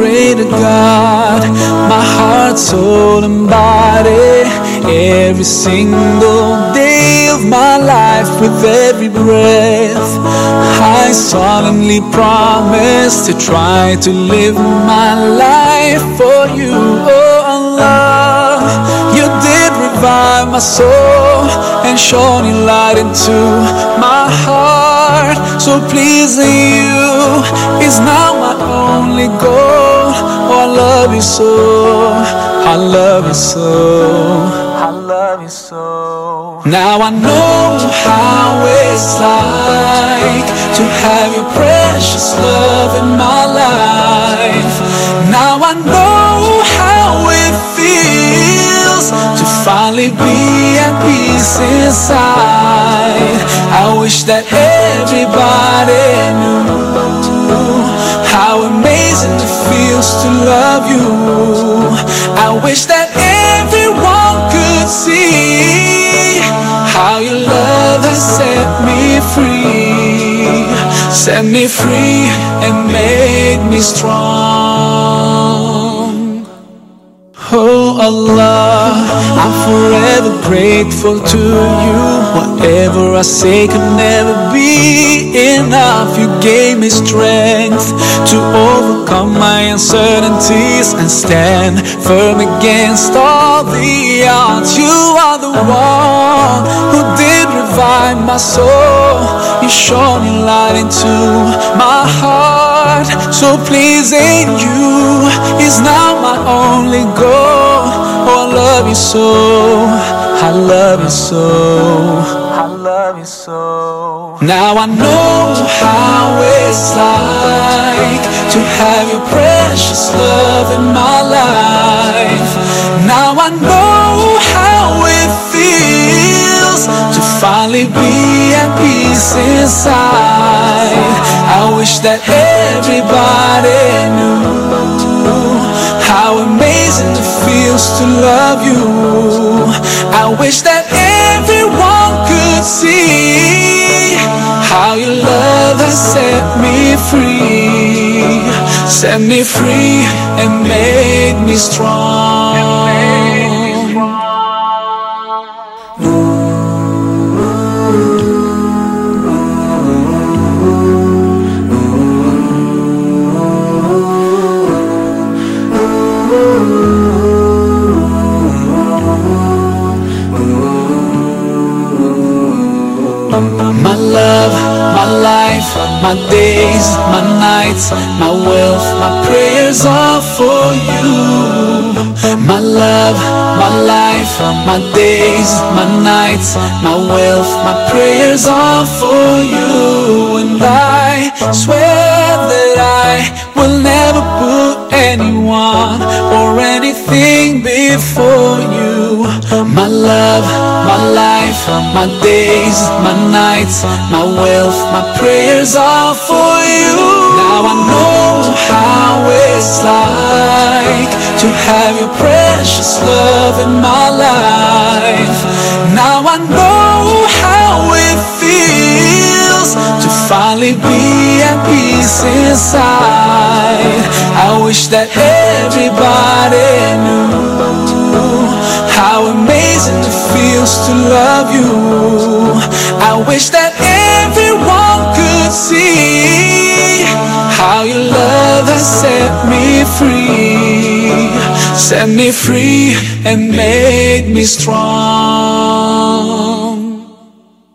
pray to God, my heart, soul, and body, every single day of my life, with every breath. I solemnly promise to try to live my life for you, oh Allah. You did revive my soul and shone light into my heart. So pleasing you is now my only goal. Love you so, I love you so, I love you so. Now I know how it's like to have your precious love in my life. Now I know how it feels to finally be at peace inside. I wish that everybody knew feels to love you. I wish that everyone could see how your love has set me free, set me free and made me strong. Forever grateful to you. Whatever I say could never be enough. You gave me strength to overcome my uncertainties and stand firm against all the odds. You are the one who did revive my soul. You shone your light into my heart. So pleasing you is now my only goal. You so. I love you so. I love you so. Now I know how it's like to have your precious love in my life. Now I know how it feels to finally be at peace inside. I wish that everybody knew amazing it feels to love you. I wish that everyone could see how your love has set me free, set me free and made me strong. My love, my life, my days, my nights, my wealth, my prayers are for you. My love, my life, my days, my nights, my wealth, my prayers are for you. And I swear that I will never put anyone or anything before you. My love, my life, my days, my nights, my wealth, my prayers are for you. Now I know how it's like to have your precious love in my life. Now I know how it feels to finally be at peace inside. I wish that everybody knew how amazing it feels to love you. I wish that everyone could see how your love has set me free, set me free and made me strong.